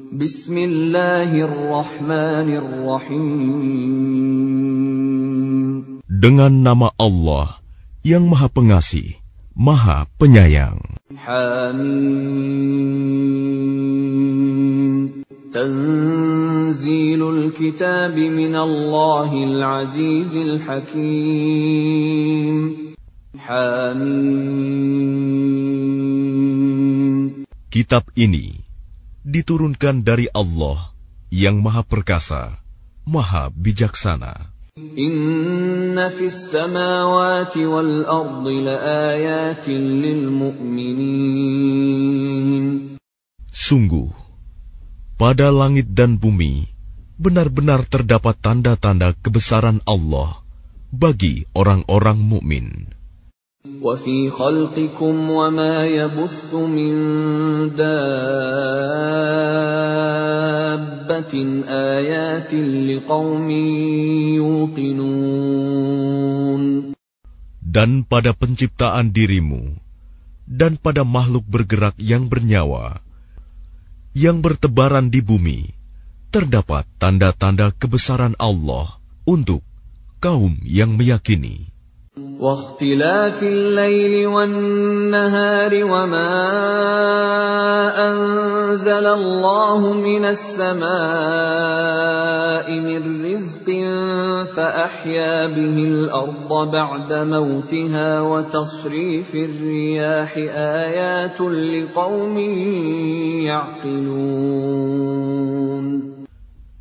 Bismillahirrahmanirrahim. Dengan nama Allah yang Maha Pengasih, Maha Penyayang. Hamim. Tanzilul kitab min Allahil Azizil Hakim. Hamim. Kitab ini diturunkan dari Allah yang Maha Perkasa, Maha Bijaksana. Inna fis samawati wal ardi laayatin lil mu'minin. Sungguh, pada langit dan bumi benar-benar terdapat tanda-tanda kebesaran Allah bagi orang-orang mukmin. وفي خلقكم وما يبث من دابة آيات لقوم يوقنون Dan pada penciptaan dirimu, dan pada makhluk bergerak yang bernyawa, yang bertebaran di bumi, terdapat tanda-tanda kebesaran Allah untuk kaum yang meyakini. واختلاف الليل والنهار وما أنزل الله من السماء من رزق فأحيا به الأرض بعد موتها وتصريف الرياح آيات لقوم يعقلون.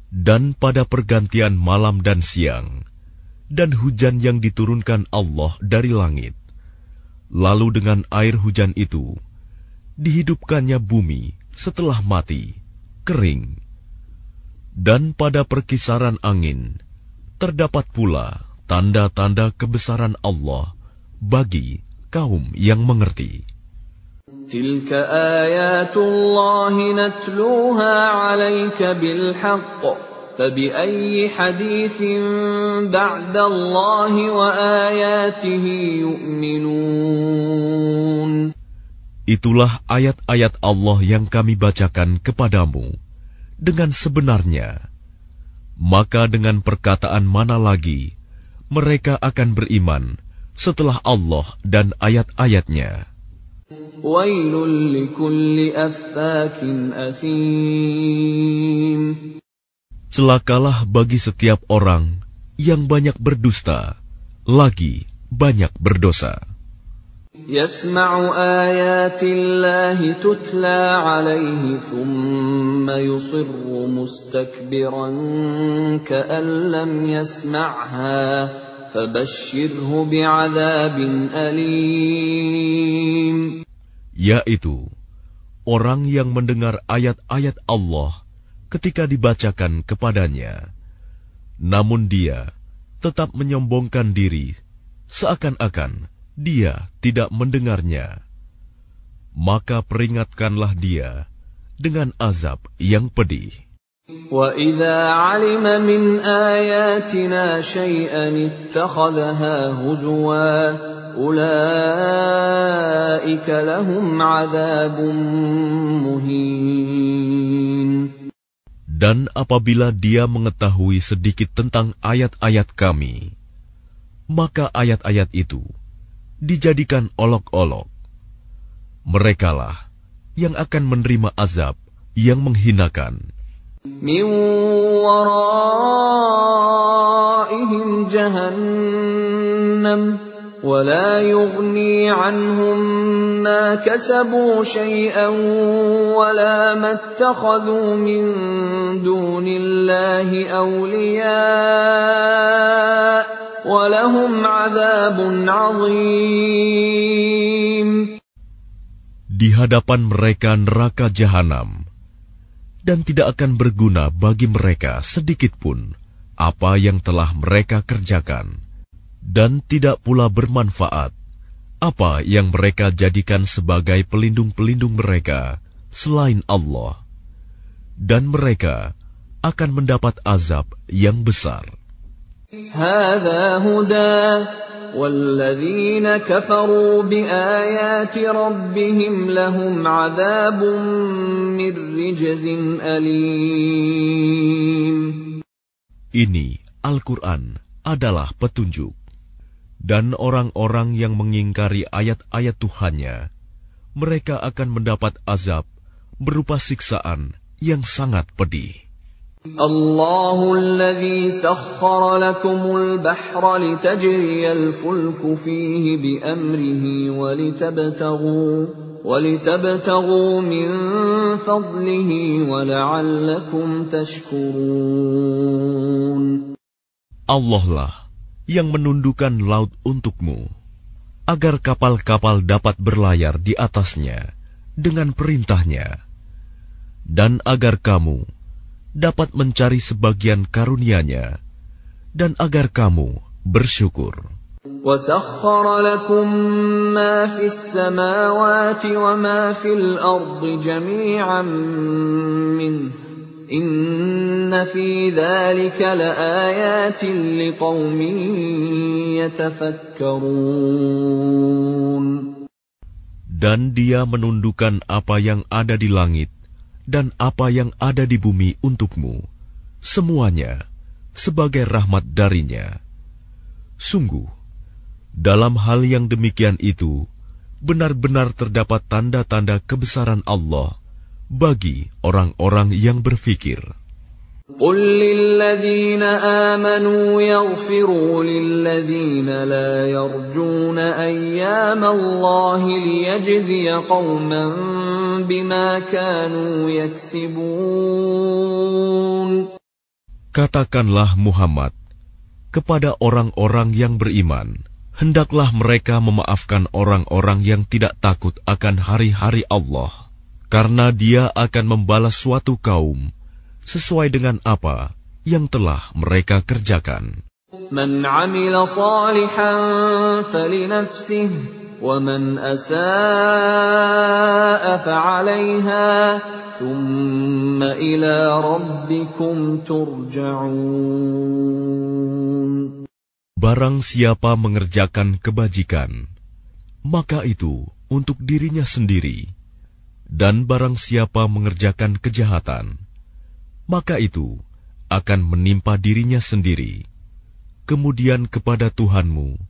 Dan pada pergantian malam dan siang, dan hujan yang diturunkan Allah dari langit. Lalu dengan air hujan itu, dihidupkannya bumi setelah mati, kering. Dan pada perkisaran angin, terdapat pula tanda-tanda kebesaran Allah bagi kaum yang mengerti. Tilka ayatullahi natluha alaika bilhaqq فبأي حديث بعد الله وآياته يؤمنون Itulah ayat-ayat Allah yang kami bacakan kepadamu dengan sebenarnya. Maka dengan perkataan mana lagi mereka akan beriman setelah Allah dan ayat-ayatnya. Wailul likulli affakin athim. Celakalah bagi setiap orang yang banyak berdusta, lagi banyak berdosa. يسمع آيات الله تتلى عليه ثم يصر مستكبرا كأن لم يسمعها فبشره بعذاب أليم yaitu orang yang mendengar ayat-ayat Allah ketika dibacakan kepadanya. Namun dia tetap menyombongkan diri, seakan-akan dia tidak mendengarnya. Maka peringatkanlah dia dengan azab yang pedih. وَإِذَا عَلِمَ مِنْ آيَاتِنَا شَيْئًا اتَّخَذَهَا هُزُوًا أُولَئِكَ لَهُمْ عَذَابٌ مُهِينٌ dan apabila dia mengetahui sedikit tentang ayat-ayat kami, maka ayat-ayat itu dijadikan olok-olok. Merekalah yang akan menerima azab yang menghinakan. Min ولا يغني عنهم ما كسبوا شيئا ولا ما اتخذوا من دون الله اولياء ولهم عذاب عظيم Di hadapan mereka neraka jahanam dan tidak akan berguna bagi mereka sedikit pun apa yang telah mereka kerjakan dan tidak pula bermanfaat apa yang mereka jadikan sebagai pelindung-pelindung mereka selain Allah, dan mereka akan mendapat azab yang besar. Ini Al-Quran adalah petunjuk. Dan orang-orang yang mengingkari ayat-ayat Tuhannya, mereka akan mendapat azab berupa siksaan yang sangat pedih. الله الذي سخر لكم البحر لتجري الفلك فيه بأمره ولتبتغوا ولتبتغوا من فضله ولعلكم تشكرون Allah lah yang menundukkan laut untukmu, agar kapal-kapal dapat berlayar di atasnya dengan perintahnya, dan agar kamu dapat mencari sebagian karunia-Nya, dan agar kamu bersyukur. وسخر لكم ما في السماوات وما في الأرض جميعا منه Inna fi dhalika laayatin liqaumin yatafakkarun. Dan dia menundukkan apa yang ada di langit dan apa yang ada di bumi untukmu. Semuanya sebagai rahmat darinya. Sungguh, dalam hal yang demikian itu, benar-benar terdapat tanda-tanda kebesaran Allah bagi orang-orang yang berfikir. قل للذين آمنوا يغفروا للذين لا يرجون أيام الله ليجزي قوما بما كانوا يكسبون Katakanlah Muhammad kepada orang-orang yang beriman, hendaklah mereka memaafkan orang-orang yang tidak takut akan hari-hari Allah, karena dia akan membalas suatu kaum sesuai dengan apa yang telah mereka kerjakan. Man amila salihan falinafsih, wa man asa'a fa'alayha, thumma ila rabbikum turja'un. Barang siapa mengerjakan kebajikan, maka itu untuk dirinya sendiri dan barang siapa mengerjakan kejahatan, maka itu akan menimpa dirinya sendiri. Kemudian kepada Tuhanmu,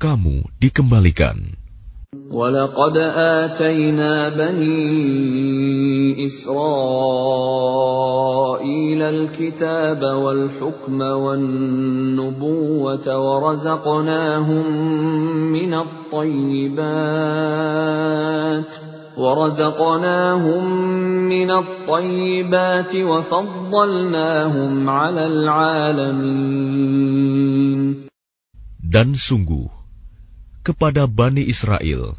kamu dikembalikan. ولقد آتينا بني إسرائيل الكتاب والحكم والنبوة ورزقناهم من الطيبات ورزقناهم من الطيبات وفضلناهم على العالمين Dan sungguh, kepada Bani Israel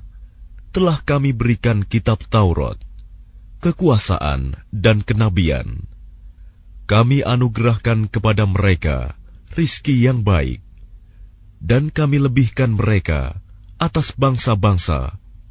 telah kami berikan kitab Taurat, kekuasaan dan kenabian. Kami anugerahkan kepada mereka rizki yang baik, dan kami lebihkan mereka atas bangsa-bangsa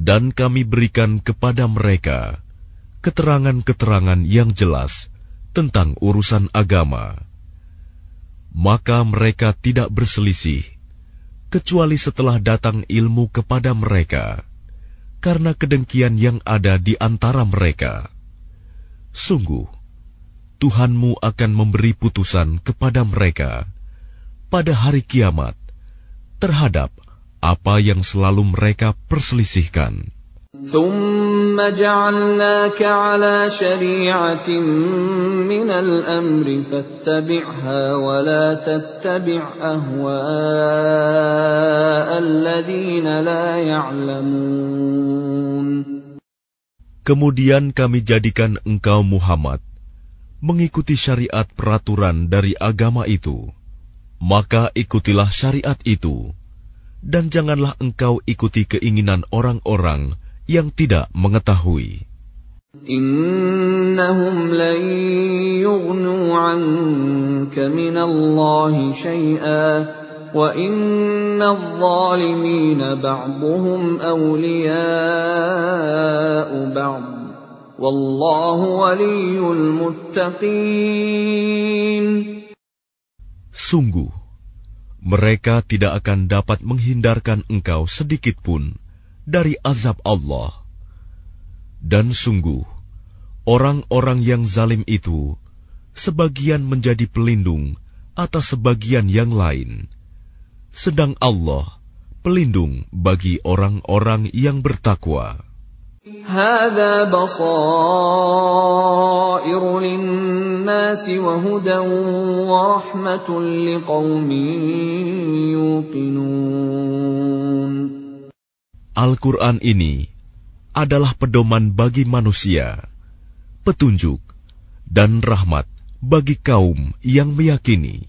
Dan kami berikan kepada mereka keterangan-keterangan yang jelas tentang urusan agama. Maka mereka tidak berselisih, kecuali setelah datang ilmu kepada mereka, karena kedengkian yang ada di antara mereka. Sungguh, Tuhanmu akan memberi putusan kepada mereka pada hari kiamat terhadap apa yang selalu mereka perselisihkan. ثم جعلناك على شريعة من الأمر فاتبعها ولا تتبع أهواء الذين لا يعلمون Kemudian kami jadikan engkau Muhammad mengikuti syariat peraturan dari agama itu. Maka ikutilah syariat itu, dan janganlah engkau ikuti keinginan orang-orang yang tidak mengetahui. Innahum lan yughnu anka min Allahi shay'a, wa inna adh-dhalimina ba'dhum awliya'u ba'd wallahu waliyyul muttaqin Sungguh mereka tidak akan dapat menghindarkan engkau sedikit pun dari azab Allah. Dan sungguh, orang-orang yang zalim itu sebagian menjadi pelindung atas sebagian yang lain, sedang Allah pelindung bagi orang-orang yang bertakwa. هذا بصائر للناس وهدى ورحمة لقوم يوقنون Al-Quran ini adalah pedoman bagi manusia, petunjuk, dan rahmat bagi kaum yang meyakini.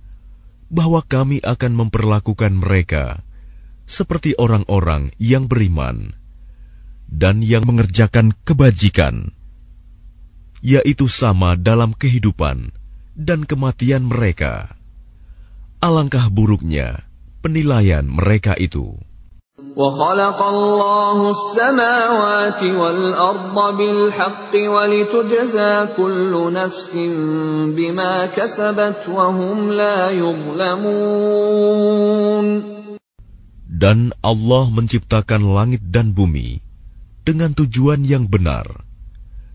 bahwa kami akan memperlakukan mereka seperti orang-orang yang beriman dan yang mengerjakan kebajikan, yaitu sama dalam kehidupan dan kematian mereka? Alangkah buruknya penilaian mereka itu. وخلق الله السماوات والأرض بالحق ولتجزى كل نفس بما كسبت وهم لا يظلمون Dan Allah menciptakan langit dan bumi dengan tujuan yang benar,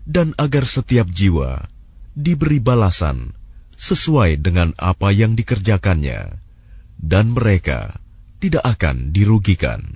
dan agar setiap jiwa diberi balasan sesuai dengan apa yang dikerjakannya, dan mereka tidak akan dirugikan.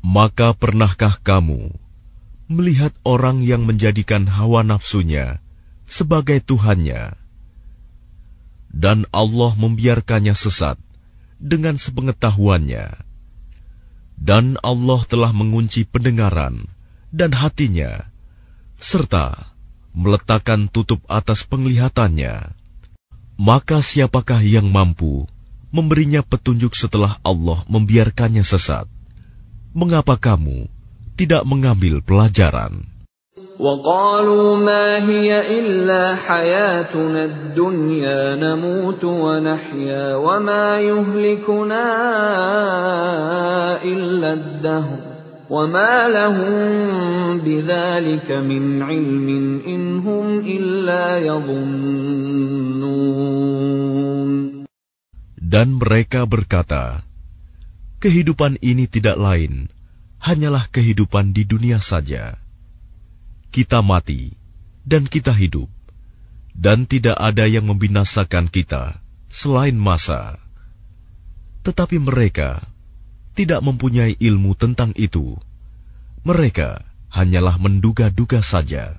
Maka pernahkah kamu melihat orang yang menjadikan hawa nafsunya sebagai Tuhannya? Dan Allah membiarkannya sesat dengan sepengetahuannya. Dan Allah telah mengunci pendengaran dan hatinya serta meletakkan tutup atas penglihatannya. Maka siapakah yang mampu memberinya petunjuk setelah Allah membiarkannya sesat? Mengapa kamu tidak mengambil pelajaran? وقالوا ما هي إلا حياتنا الدنيا نموت ونحيا وما يهلكنا إلا الدهر وما لهم بذلك من علم إن هم إلا يظنون dan mereka berkata, Kehidupan ini tidak lain, hanyalah kehidupan di dunia saja. Kita mati, dan kita hidup, dan tidak ada yang membinasakan kita selain masa. Tetapi mereka tidak mempunyai ilmu tentang itu. Mereka hanyalah menduga-duga saja.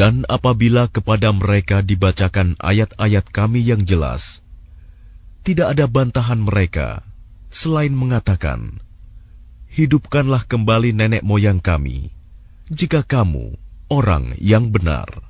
Dan apabila kepada mereka dibacakan ayat-ayat kami yang jelas, tidak ada bantahan mereka selain mengatakan, Hidupkanlah kembali nenek moyang kami, jika kamu orang yang benar.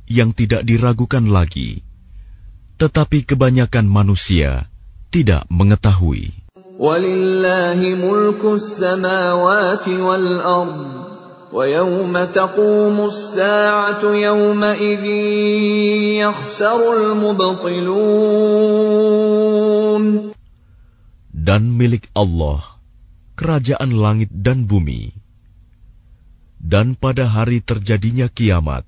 yang tidak diragukan lagi, tetapi kebanyakan manusia tidak mengetahui. Dan milik Allah, kerajaan langit dan bumi. Dan pada hari terjadinya kiamat,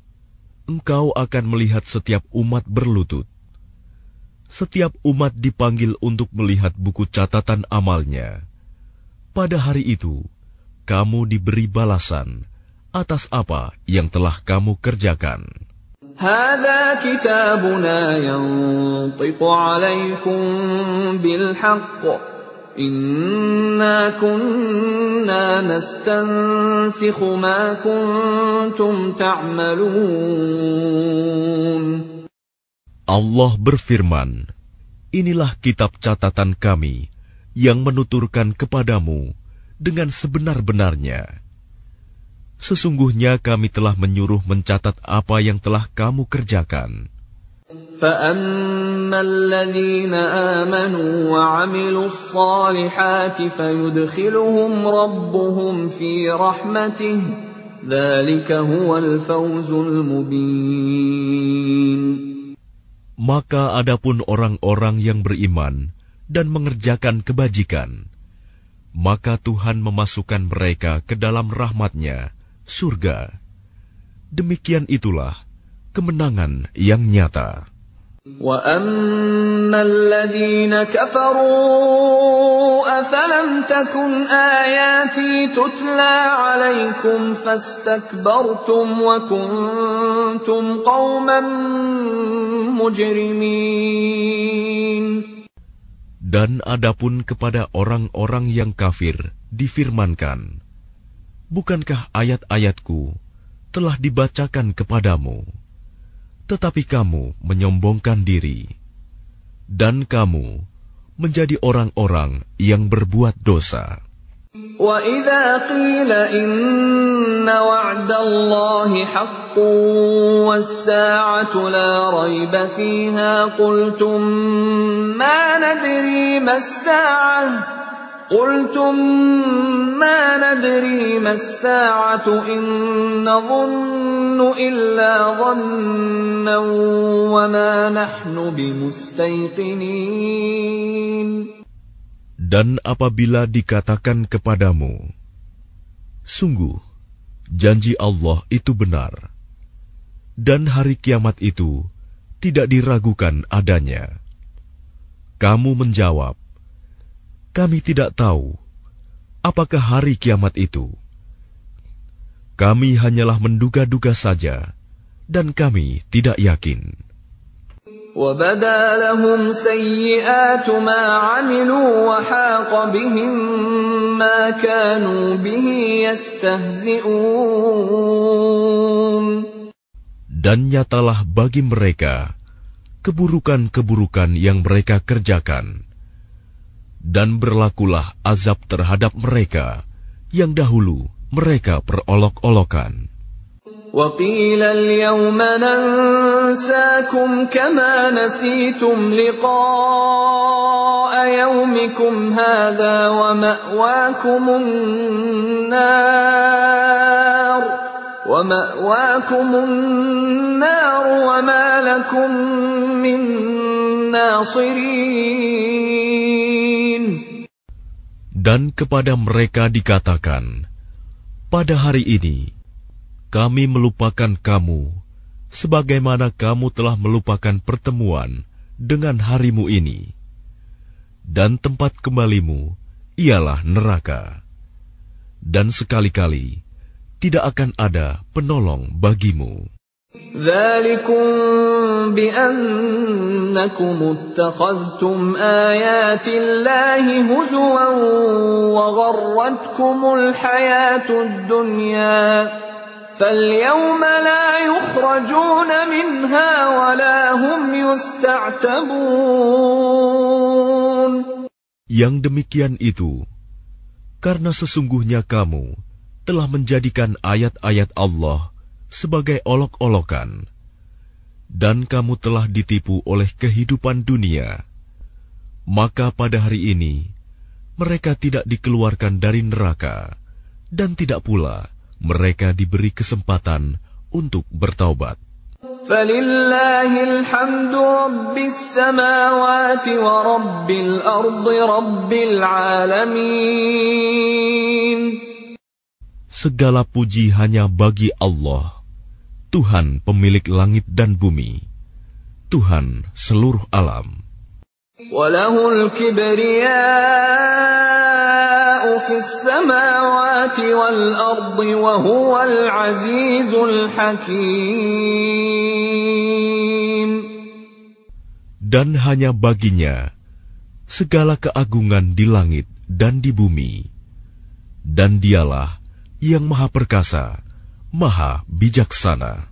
engkau akan melihat setiap umat berlutut. Setiap umat dipanggil untuk melihat buku catatan amalnya. Pada hari itu, kamu diberi balasan atas apa yang telah kamu kerjakan. هذا كتابنا ينطق عليكم بالحق Inna kunna ma. Allah berfirman, Inilah kitab catatan kami yang menuturkan kepadamu dengan sebenar-benarnya. Sesungguhnya kami telah menyuruh mencatat apa yang telah kamu kerjakan. فأما الذين آمنوا وعملوا الصالحات فيدخلهم ربهم في رحمته ذلك هو الفوز المبين Maka adapun orang-orang yang beriman dan mengerjakan kebajikan, maka Tuhan memasukkan mereka ke dalam rahmatnya, surga. Demikian itulah kemenangan yang nyata. وأما الذين كفروا أفلم تكن آياتي تتلى عليكم فاستكبرتم وكنتم قوما مجرمين Dan adapun kepada orang-orang yang kafir difirmankan, Bukankah ayat-ayatku telah dibacakan kepadamu, tetapi kamu menyombongkan diri, dan kamu menjadi orang-orang yang berbuat dosa. وإذا قيل إن وعد الله حق والساعة لا ريب فيها قلتم ما ندري ما الساعة قلتم ما ندري ما الساعة إن نظن إلا ظنا وما نحن بمستيقنين Dan apabila dikatakan kepadamu, Sungguh, janji Allah itu benar, dan hari kiamat itu tidak diragukan adanya. Kamu menjawab, Kami tidak tahu apakah hari kiamat itu. Kami hanyalah menduga-duga saja, dan kami tidak yakin. وبدا لهم سيئات ما عملوا وحاق بهم ما كانوا به يستهزئون Dan nyatalah bagi mereka keburukan-keburukan yang mereka kerjakan. dan berlakulah azab terhadap mereka yang dahulu mereka perolok-olokan. وقيل اليوم ننساكم كما نسيتم لقاء يومكم هذا ومأواكم النار ومأواكم النار وما لكم من ناصرين dan kepada mereka dikatakan, Pada hari ini, kami melupakan kamu, sebagaimana kamu telah melupakan pertemuan dengan harimu ini. Dan tempat kembalimu ialah neraka. Dan sekali-kali, tidak akan ada penolong bagimu. ذلكم بأنكم اتخذتم آيات الله هزوا وغرتكم الحياة الدنيا فاليوم لا يخرجون منها ولا هم يستعتبون Yang demikian itu, karena sesungguhnya kamu telah menjadikan ayat-ayat Allah sebagai olok-olokan, dan kamu telah ditipu oleh kehidupan dunia, maka pada hari ini mereka tidak dikeluarkan dari neraka, dan tidak pula mereka diberi kesempatan untuk bertaubat. فلله الحمد رب السماوات ورب الأرض رب العالمين Segala puji hanya bagi Allah, Tuhan pemilik langit dan bumi, Tuhan seluruh alam. Dan hanya baginya segala keagungan di langit dan di bumi, dan dialah yang maha perkasa maha bijaksana.